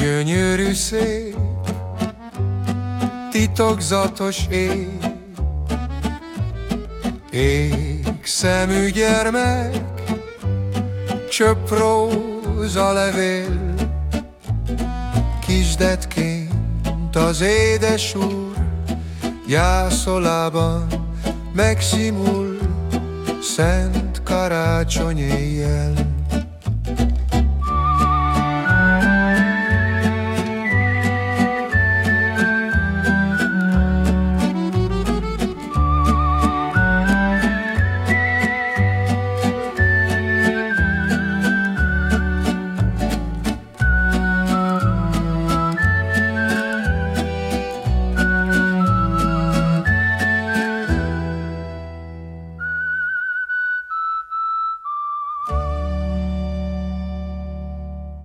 Gyönyörű szép, titokzatos ég, Ég szemű gyermek, csöpp róza levél, Kisdetként az édes úr jászolában megszimul, szent karácsony éjjel.